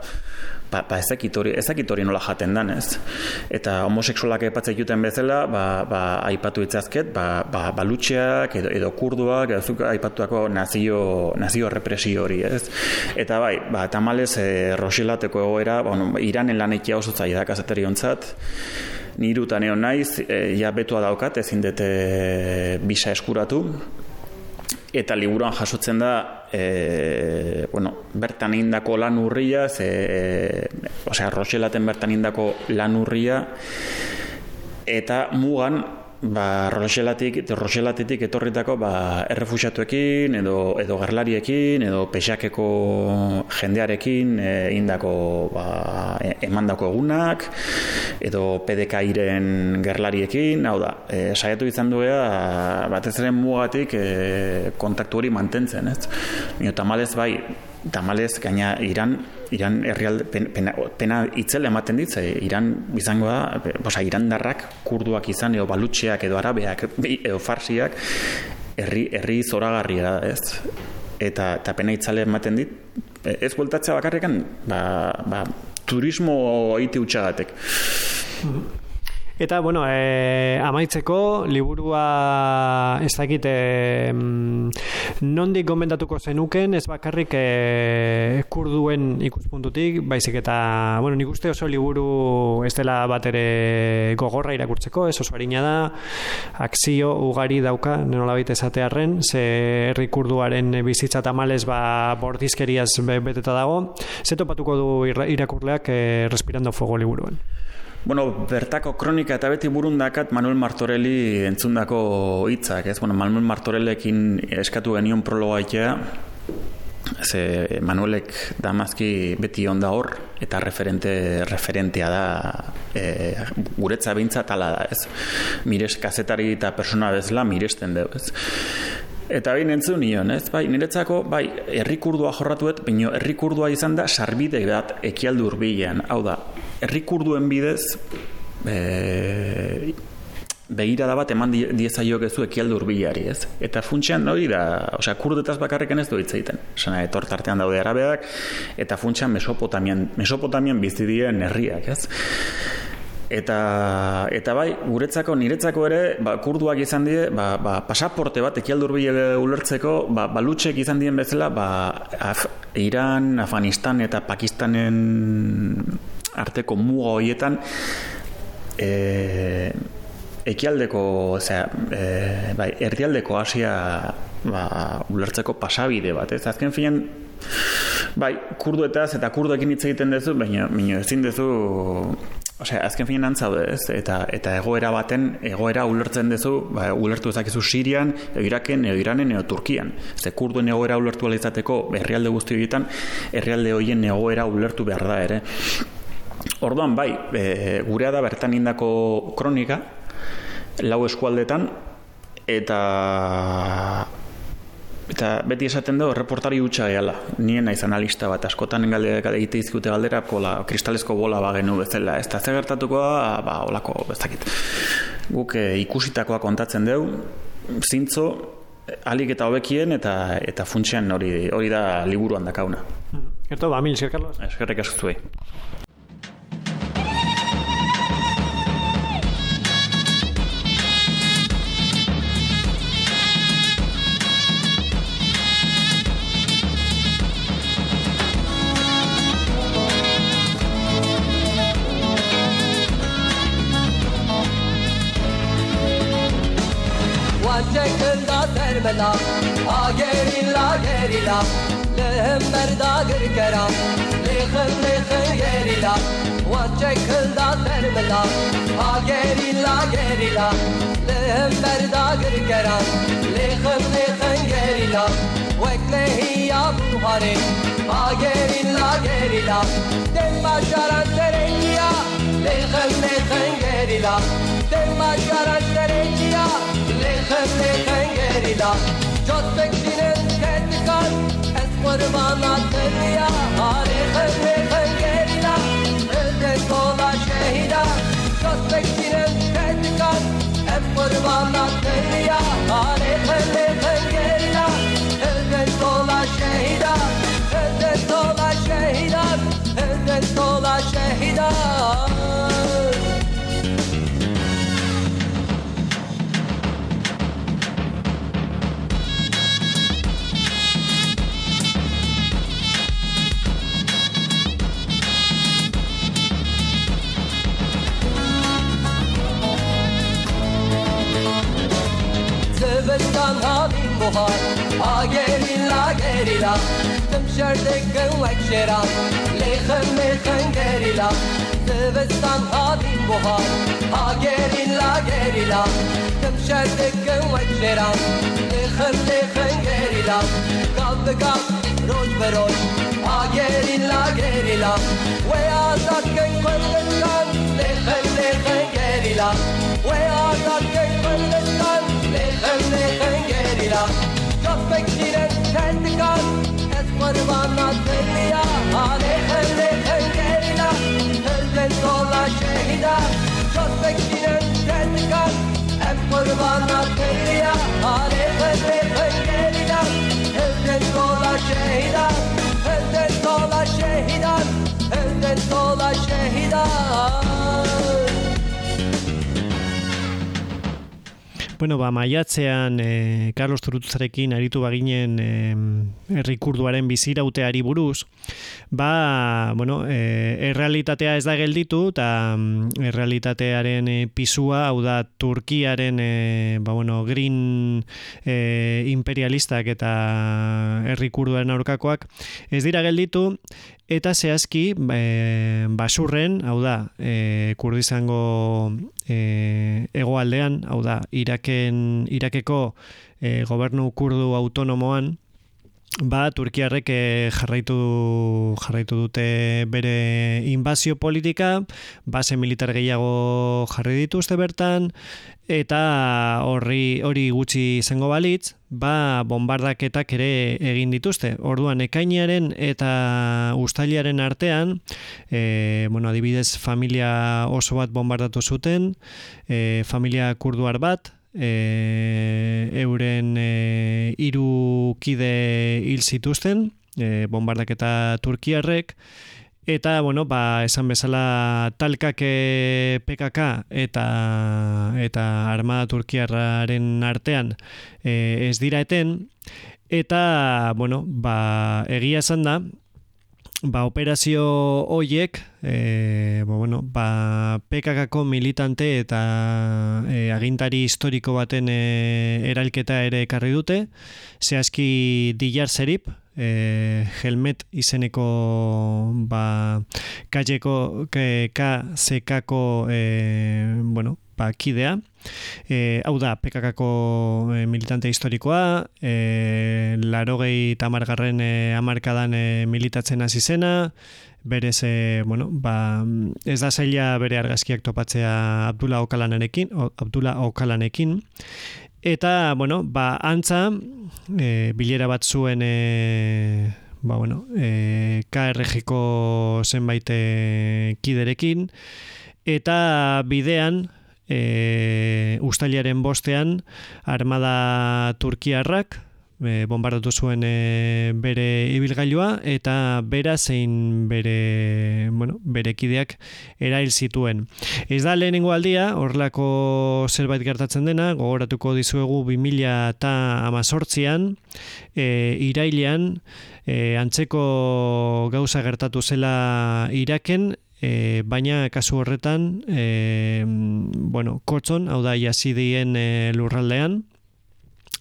ba, ba ezakit hori, ezakit hori nola jaten dan, ez? Eta homosexualak aipatzen juten bezala, ba, ba aipatu itzazket, ba, ba balutxeak edo, edo kurduak, edo aipatuako nazio, nazio represio hori, ez? Eta bai, ba, tamales e, roxilateko egoera, ba, bueno, iranen lanekia oso zai da kazetari ontzat, nirutan egon naiz, e, ja betua daukat, ezin dute bisa eskuratu, eta liburuan jasotzen da e, bueno, bertan indako lan urria ze, e, osea, Roxelaten bertan indako lan urria eta mugan ba, Roselatik, Roselatetik etorritako ba, errefusiatuekin edo, edo gerlariekin edo pexakeko jendearekin e, indako ba, emandako egunak edo PDK-iren gerlariekin hau da, e, saiatu izan duea batez ere mugatik e, kontaktu hori mantentzen ez? Mio, tamalez bai tamalez gaina iran Iran herrialde pena, pena itzel ematen ditze Iran bizango da, oza, Irandarrak kurduak izan edo balutxeak edo arabeak edo farsiak herri herri zoragarria da, ez? Eta eta pena itzale ematen dit ez bueltatzea bakarrekan, ba, ba, turismo egite utxagatek. Mm-hmm. Eta, bueno, e, amaitzeko, liburua ez dakit, e, nondik gomendatuko zenuken, ez bakarrik e, kurduen ikuspuntutik, baizik eta, bueno, nik uste oso liburu ez dela bat ere gogorra irakurtzeko, ez oso harina da, akzio ugari dauka, nenola baita esatearen, ze herri kurduaren bizitza tamales ba bordizkeriaz beteta dago, zetopatuko du irakurleak e, respirando fuego liburuen. Bueno, bertako kronika eta beti burundakat Manuel Martorelli entzundako hitzak, ez? Bueno, Manuel Martorellekin eskatu genion prologa itea, ze Manuelek damazki beti onda hor, eta referente, referentea da e, guretza bintza tala da, ez? Mires kazetari eta persona bezala miresten dugu, ez? Eta bain entzun nion, ez? Bai, niretzako, bai, errikurdua jorratuet, baina errikurdua izan da sarbide bat ekialdu urbilean. Hau da, errikurduen bidez e, begira da bat eman diezaiok ezu ekialdu urbilari, ez? Eta funtsean hori da, osea, kurdetaz bakarreken ez du hitz egiten. Osea, etor tartean daude arabeak eta funtsean Mesopotamian, Mesopotamian bizi dien herriak, ez? Eta, eta bai, guretzako, niretzako ere, ba, kurduak izan die, ba, ba, pasaporte bat ekialdur ulertzeko, ba, balutxek izan dien bezala, ba, Af Iran, Afganistan eta Pakistanen arteko muga horietan e, ekialdeko osea, e, bai, erdialdeko asia ba, ulertzeko pasabide bat ez azken finean Bai, kurduetaz eta kurduekin hitz egiten duzu, baina, baina ezin duzu Osea, azken finean antzaude, ez? Eta, eta egoera baten, egoera ulertzen duzu, ba, ulertu ezakizu Sirian, Iraken, edo Iranen, edo Turkian. Ze kurduen egoera ulertu izateko herrialde guzti egiten, herrialde horien egoera ulertu behar da ere. Orduan, bai, e, gurea da bertan indako kronika, lau eskualdetan, eta Eta beti esaten dugu, reportari hutsa gehala. Nien naiz analista bat, askotan galdeak egite izkute galdera, kola, kristalesko bola bagenu bezala. Ez da, ze gertatuko ba, olako, bezakit. Guk e, ikusitakoa kontatzen dugu, zintzo, alik eta hobekien, eta eta funtsian hori hori da liburuan dakauna. Gerto, ba, mil, Carlos. Eskerrik asko zuei. gerila Tema şaraşterecila Lehem lehem gerila Çok beklinen kendikan Es kurbana tırya Lehem lehem gerila Öldek ola şehida. Çok beklinen kendikan Es kurbana tırya Lehem lehem gerila Öldek ola şehida. Öldek ola şehida Öldek ola şehida. قاريلا تمشردك وعك شرا ليخن ليخن قاريلا تبستان هادين بوها. هاجرين لا قاريلا تمشردك وعك شرا ليخن ليخن قاريلا قاب بقاب روج بروج. هاجرين لا قاريلا ويا ذاتك كل الشان ليخن ليخن قاريلا ويا ذاتك كل الشان ليخن ليخن قاريلا كفك شيرا षट्कार परवाना दिया आने हल्ले हंगेना हल्ले सोला Shahida Çözdekinin zetkan Hep kurbanla kıyıya Hale hızlı hızlıyla Hızlı sola şehidan Hızlı Bueno, ba, maiatzean e, Carlos Turutuzarekin aritu baginen e, errikurduaren bizirauteari buruz, ba, bueno, e, errealitatea ez da gelditu, eta mm, errealitatearen e, pisua, hau da, Turkiaren, e, ba, bueno, green e, imperialistak eta errikurduaren aurkakoak, ez dira gelditu, Eta zehazki, e, basurren, hau da, e, kurdizango e, egoaldean, hau da, Iraken, Irakeko e, gobernu kurdu autonomoan, ba, Turkiarrek e, jarraitu, jarraitu dute bere inbazio politika, base militar gehiago jarri dituzte bertan, eta horri hori gutxi izango balitz, ba bombardaketak ere egin dituzte. Orduan ekainaren eta ustailaren artean, e, bueno, adibidez familia oso bat bombardatu zuten, e, familia kurduar bat, e, euren e, hiru kide hil zituzten, e, bombardaketa turkiarrek, Eta, bueno, ba, esan bezala talkak PKK eta, eta Armada Turkiarraren artean e, ez dira eten. Eta, bueno, ba, egia esan da, ba, operazio hoiek, e, ba, bueno, ba, PKKko militante eta e, agintari historiko baten e, eralketa ere ekarri dute, zehazki Dillar Zerip, e, helmet izeneko ba, kajeko, ke, ka, zekako, e, bueno, ba, kidea. E, hau da, PKKko e, militante historikoa, e, larogei tamargarren e, amarkadan e, militatzen hasi zena, berez, e, bueno, ba, ez da zaila bere argazkiak topatzea Abdullah Okalanekin, o, Abdullah Okalanekin, eta, bueno, ba, antza, e, bilera bat zuen, e, ba, bueno, e, KRG-ko zenbait e, kiderekin, eta bidean, e, ustailaren bostean, armada turkiarrak, e, bombardatu zuen e, bere ibilgailua eta bera zein bere, bueno, bere kideak erail zituen. Ez da lehenengo aldia, horrelako zerbait gertatzen dena, gogoratuko dizuegu 2000 eta amazortzian, e, irailean, e, antzeko gauza gertatu zela iraken, E, baina kasu horretan e, bueno, kotzon, hau da jazidien e, lurraldean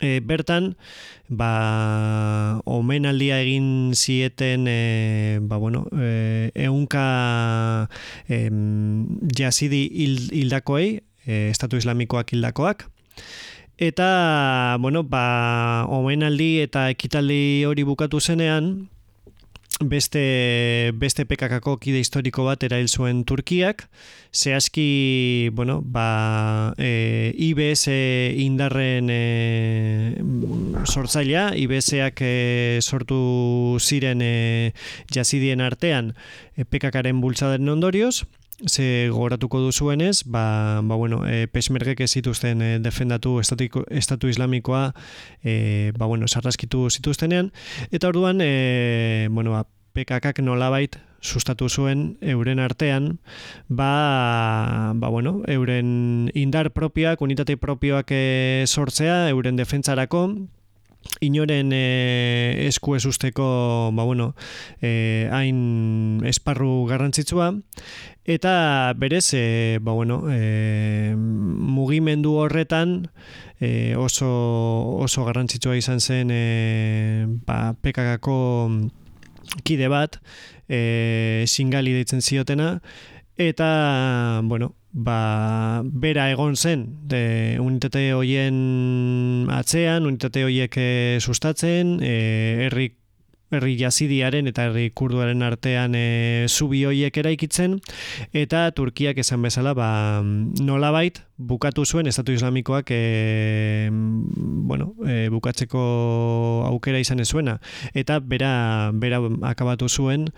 e, bertan ba omenaldia egin zieten e, ba bueno e, eunka e, jazidi hildakoei e, estatu islamikoak hildakoak. Eta bueno ba omenaldi eta ekitaldi hori bukatu zenean beste, beste pekakako kide historiko bat erail zuen Turkiak, zehazki, bueno, ba, e, IBS indarren e, sortzailea, IBSak e, sortu ziren e, jazidien artean e, pekakaren bultzadaren ondorioz, ze gogoratuko duzuenez, ba, ba bueno, e, pesmergek ez zituzten e, defendatu estatiko, estatu islamikoa e, ba, bueno, sarraskitu zituztenean, eta orduan, e, bueno, ba, PKKak nolabait sustatu zuen euren artean, ba, ba bueno, euren indar propioak, unitate propioak e, sortzea, euren defentsarako, inoren e, esku ez usteko ba, bueno, e, hain esparru garrantzitsua eta berez e, ba, bueno, e, mugimendu horretan e, oso, oso garrantzitsua izan zen e, ba, pekakako kide bat e, singali deitzen ziotena. Eta bueno, ba, bera egon zen de unitate hoien atzean, unitate hoiek sustatzen, e, herri herri jazidiaren eta herri kurduaren artean e, zubi hoiek eraikitzen eta Turkiak esan bezala ba, nolabait bukatu zuen estatu islamikoak e, bueno, e, bukatzeko aukera izan ez zuena eta bera, bera akabatu zuen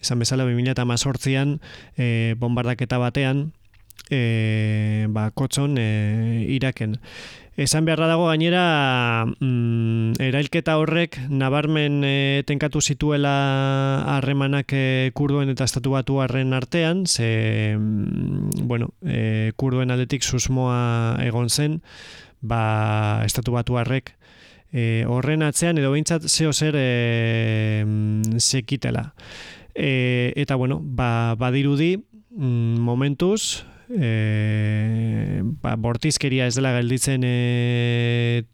esan bezala 2018an e, bombardaketa batean e, ba, kotzon e, iraken. Esan beharra dago gainera mm, erailketa horrek nabarmen e, tenkatu zituela harremanak e, kurduen eta estatu batu harren artean, ze mm, bueno, e, kurduen aldetik susmoa egon zen, ba, estatu batu harrek e, horren atzean edo behintzat zeo zer e, mm, sekitela. E, eta bueno, ba, badirudi mm, momentuz, e, ba, bortizkeria ez dela gelditzen e,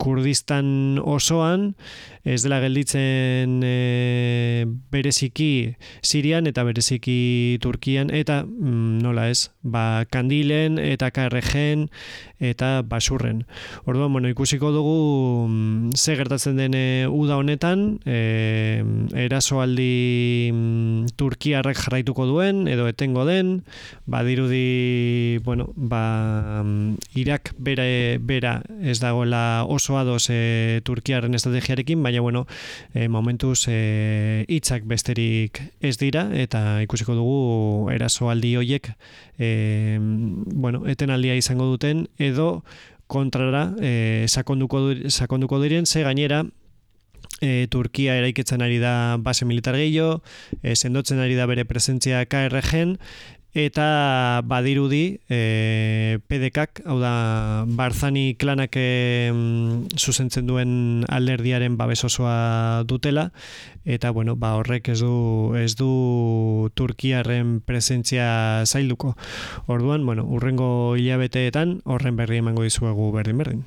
Kurdistan osoan, ez dela gelditzen e, bereziki Sirian eta bereziki Turkian, eta mm, nola ez, ba, kandilen eta karregen eta basurren. Orduan, bueno, ikusiko dugu mm, ze gertatzen den uda honetan, e, erasoaldi mm, Turkiarrek jarraituko duen, edo etengo den, badirudi, bueno, ba, Irak bera, bera ez dagoela oso ados e, Turkiaren estrategiarekin, baina bueno, e, momentuz e, hitzak besterik ez dira eta ikusiko dugu erasoaldi hoiek e, bueno, etenaldia izango duten edo kontrara e, sakonduko, sakonduko diren, ze gainera e, Turkia eraiketzen ari da base militar gehiago, e, sendotzen ari da bere presentzia KRGen, eta badirudi e, PDKak, hau da Barzani klanak e, zuzentzen duen alderdiaren babes osoa dutela eta bueno, ba horrek ez du ez du Turkiarren presentzia zailduko. Orduan, bueno, urrengo hilabeteetan horren berri emango dizuegu berdin berdin.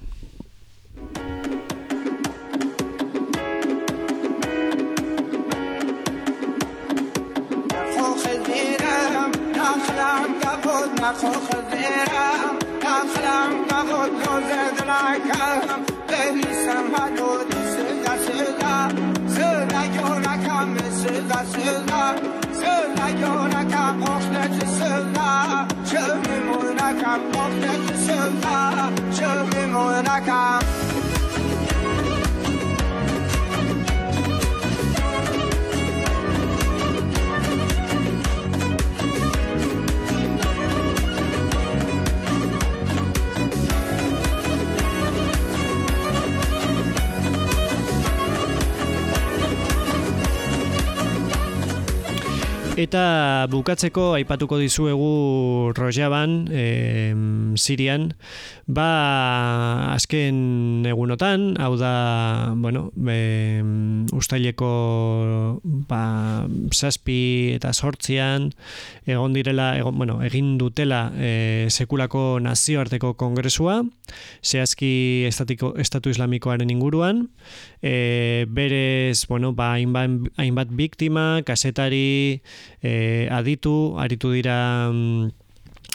خوخ زیرم تفلم و خود نوزد لکم بمیسم هدود سگا سگا سگا یونکم سگا سگا سگا یونکم اخنت سگا شمیمونکم اخنت سگا شمیمونکم Eta bukatzeko aipatuko dizuegu Rojaban, e, Sirian, ba azken egunotan, hau da, bueno, e, ustaileko ba, saspi eta sortzian, egon direla, egon, bueno, egin dutela e, sekulako nazioarteko kongresua, zehazki estatiko, estatu islamikoaren inguruan, e, berez, bueno, ba, hainbat, hainbat biktima, kasetari, e, aditu, aritu dira mm,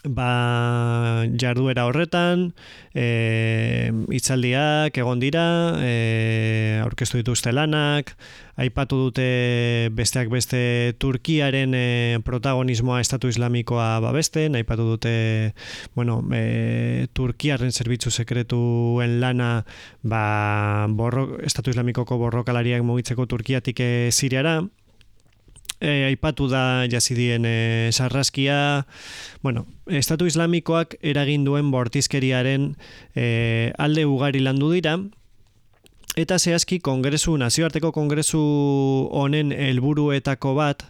ba, jarduera horretan, e, itzaldiak egon dira, e, aurkeztu dituzte lanak, aipatu dute besteak beste Turkiaren e, protagonismoa estatu islamikoa babesten, aipatu dute bueno, e, Turkiaren zerbitzu sekretuen lana ba, borro, estatu islamikoko borrokalariak mugitzeko Turkiatik e, Siriara, e, aipatu da jazidien e, sarraskia, bueno, Estatu Islamikoak eragin duen bortizkeriaren e, alde ugari landu dira, eta zehazki kongresu, nazioarteko kongresu honen helburuetako bat,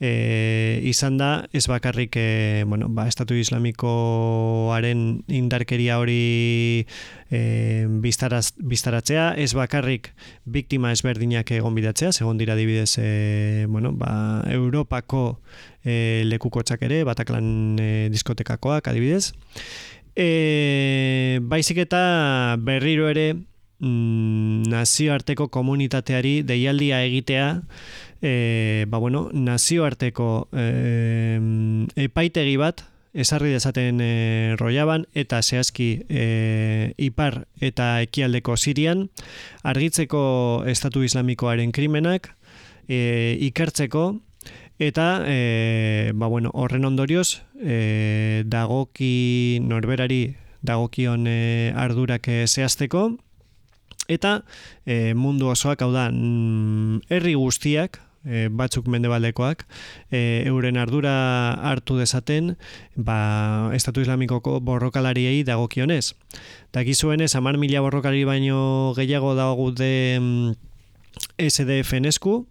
e, izan da ez bakarrik e, bueno, ba, estatu islamikoaren indarkeria hori e, biztaraz, biztaratzea, ez bakarrik biktima ezberdinak egon bidatzea, segon dira dibidez e, bueno, ba, Europako e, lekukotxak ere, bataklan e, diskotekakoak adibidez. E, baizik eta berriro ere mm, nazioarteko komunitateari deialdia egitea e, ba, bueno, nazioarteko e, epaitegi bat esarri dezaten e, roiaban eta zehazki e, ipar eta ekialdeko sirian argitzeko estatu islamikoaren krimenak e, ikertzeko eta e, ba, bueno, horren ondorioz e, dagoki norberari dagokion e, ardurak zehazteko eta e, mundu osoak hau da mm, herri guztiak e, batzuk mendebaldekoak e, euren ardura hartu dezaten ba, Estatu Islamikoko borrokalariei dagokionez. Dakizuen ez, amar mila borrokalari baino gehiago dago de mm, SDF esku,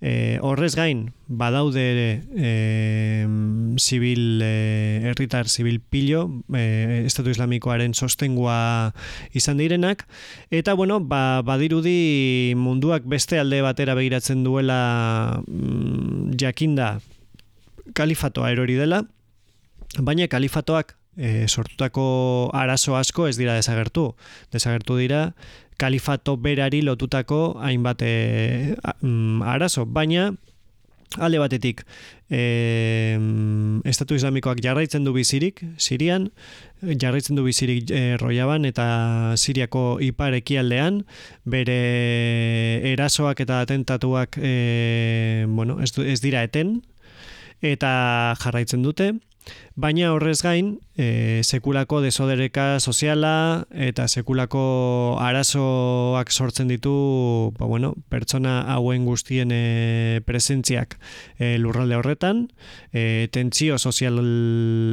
E, horrez gain, badaude e, zibil, e, erritar zibil pilo, e, Estatu Islamikoaren sostengua izan direnak, eta bueno, ba, badirudi munduak beste alde batera begiratzen duela mm, jakinda kalifatoa erori dela, baina kalifatoak e, sortutako arazo asko ez dira desagertu. Desagertu dira kalifato berari lotutako hainbat e, arazo, baina alde batetik e, Estatu Islamikoak jarraitzen du bizirik Sirian, jarraitzen du bizirik e, Rojaban eta Siriako ipar ekialdean, bere erasoak eta atentatuak e, bueno, ez, ez dira eten, eta jarraitzen dute, Baina horrez gain, e, sekulako desodereka soziala eta sekulako arazoak sortzen ditu ba, bueno, pertsona hauen guztien e, presentziak e, lurralde horretan, e, tentsio sozial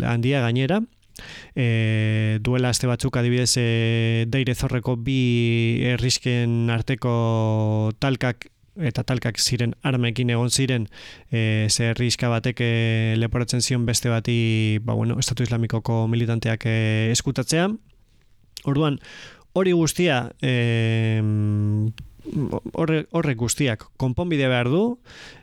handia gainera, e, duela aste batzuk adibidez e, deire zorreko bi errisken arteko talkak eta talkak ziren armekin egon ziren e, ze riska batek e, leporatzen zion beste bati ba, bueno, Estatu Islamikoko militanteak e, eskutatzea. Orduan, hori guztia e, horre, horrek guztiak konponbide behar du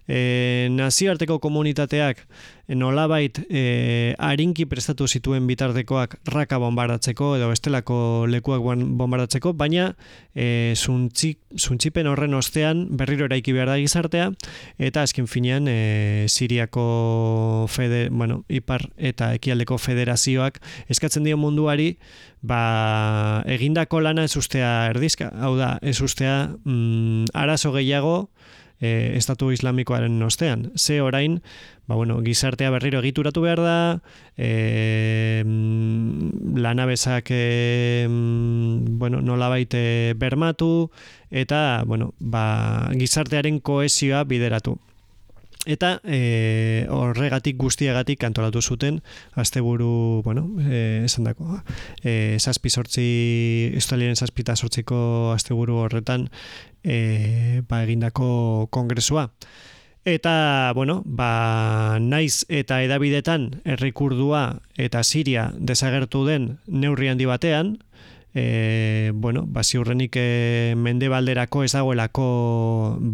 e, nazioarteko komunitateak nolabait e, arinki prestatu zituen bitartekoak raka bombardatzeko edo bestelako lekuak bombardatzeko, baina e, zuntzi, zuntzipen horren ostean berriro eraiki behar da gizartea, eta azken finean e, Siriako fede, bueno, ipar eta ekialdeko federazioak eskatzen dio munduari ba, egindako lana ez ustea erdizka, hau da, ez ustea mm, arazo gehiago e, estatu islamikoaren ostean. Ze orain, ba, bueno, gizartea berriro egituratu behar da, e, mm, lanabesak e, mm, bueno, nolabait e, bermatu, eta bueno, ba, gizartearen koesioa bideratu. Eta e, horregatik guztiagatik antolatu zuten asteburu, bueno, e, esan dako, e, zazpi sortzi, estaliaren zazpita sortziko asteburu horretan e, ba, egindako kongresua. Eta, bueno, ba, naiz eta edabidetan errikurdua eta Siria desagertu den neurri handi batean, e, bueno, ba, ziurrenik e, mendebalderako ez dagoelako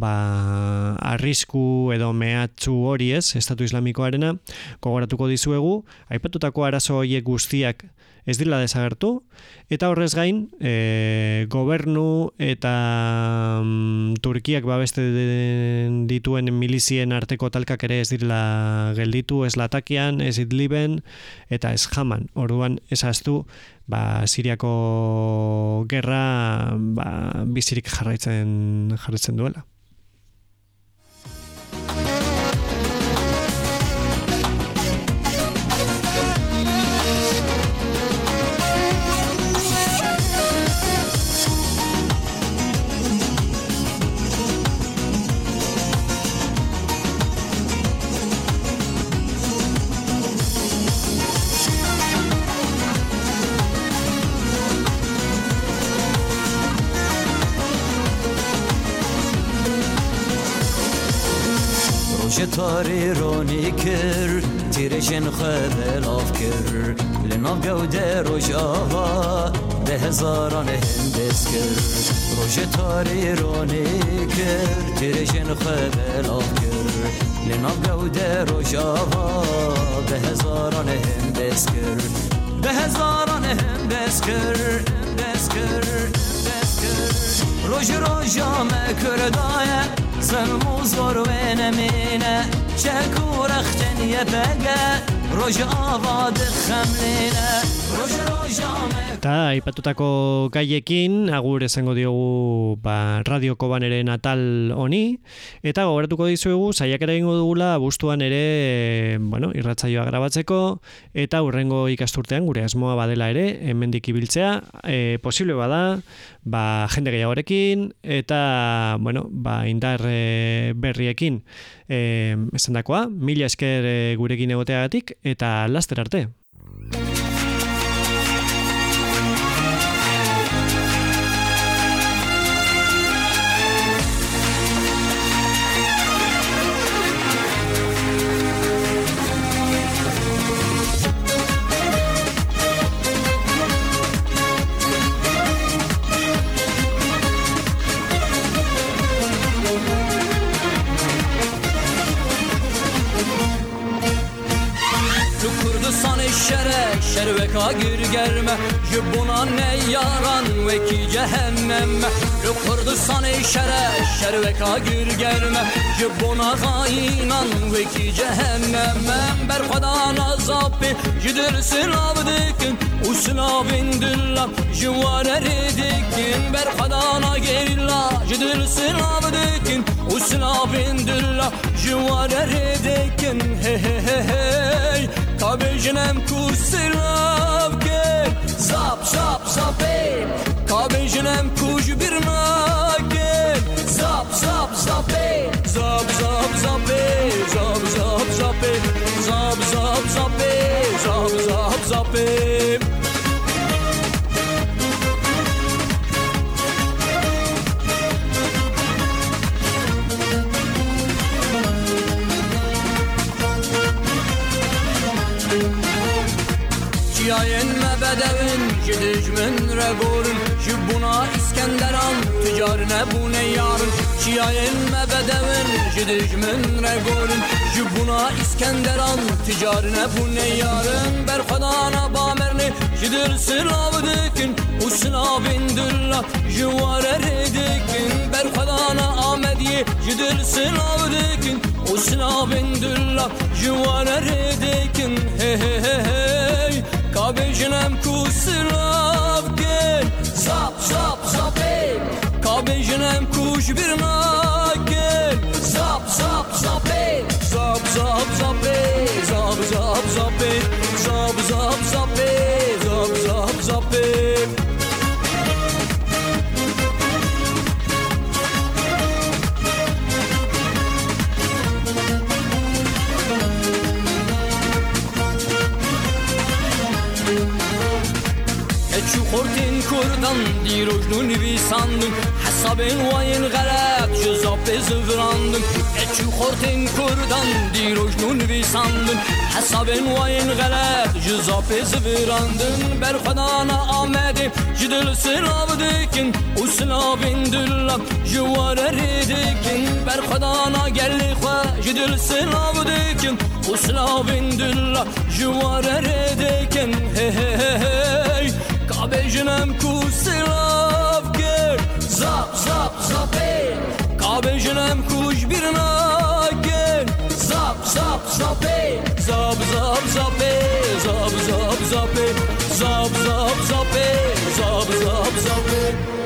ba, arrisku edo mehatzu hori ez, Estatu Islamikoarena, gogoratuko dizuegu, aipatutako arazo horiek guztiak ez dira desagertu, eta horrez gain, e, gobernu eta mm, Turkiak babeste dituen milizien arteko talkak ere ez direla gelditu, ez latakian, ez idliben, eta ez jaman. Orduan, ez aztu, ba, Siriako gerra ba, bizirik jarraitzen, jarraitzen duela. تیرشن خبل آف کر. لناف گوده آوا به هزاران هندس کر. روش تاری رونی کر. تیرشن خبل آف کر. لناف گوده آوا به هزاران هندس کر. به هزاران هندس کر. هندس کر. هندس کر. روش روشا مکردایه سلموز ور وينمينا شكور اختن يبقى روش آباد خملينا روش روشا Eta aipatutako gaiekin agur esango diogu ba, radioko baneren atal honi. Eta gogoratuko dizuegu saiakera egingo dugula abuztuan ere bueno, irratsaioa grabatzeko. Eta urrengo ikasturtean gure asmoa badela ere hemendik ibiltzea. E, posible bada ba, jende gehiagorekin eta bueno, ba, indar e, berriekin e, esandakoa, mila esker e, gurekin egoteagatik eta laster arte. aşka gir germe Ji buna ne yaran? Vekî cehenneme. Li Kurdistanê şere şerveka gir germe Ji buna gayînan vekî cehenneme. Ber xweda nazapê ji dir silav dikin. Û silavên dillav ji warerê dikin. Ber xweda nagêrîla ji dir dikin. Û silavên dillav ji warerê dikin. Hey hey hey hey. Ka bežnem kusi lavke Zap, zap, zapem Ka bežnem kuž birnake Zap, zap, zapem Zap, zap, zapem Zap, zap, zapem Zap, zap, zapem Zap, zap, zapem دژمن ره برن جی بونا اسکندران تجار نبونه یارن چیاین مبدون جی دژمن ره برن جی بونا اسکندران تجار نبونه یارن بر خدا نبامرنی جی در سلاو دکن و سلاو اندلا جی واره دکن بر خدا نامدیه جی در سلاو دکن و سلاو اندلا جی واره دکن هه هه هه Ka bežnem ku sınavken Zap zap zapim Ka bežnem kuş bir naken Zap zap zapim Zap zap zapim Zap zap zapim Zap zap zapim Zap zap zapim کردن دیروز نو نویساندم حسابین واین غلط جزاب زفراندم اچو خورتین کردن دیروز نو نویساندم حسابین واین غلط جزاب زفراندم بر خدانا آمدیم جدل سلاب دیکن و سلابین دلم جوار ریدیکن بر خدانا گلی خواه جدل سلاب دیکن و سلابین دلم جوار ریدیکن هی هی هی هی Kabejinem ku silav ger Zap zap zapel Kabejinem kuş bir nager Zap zap zapel Zap zap zapel Zap zap zapel Zap zap zapel Zap zap zapel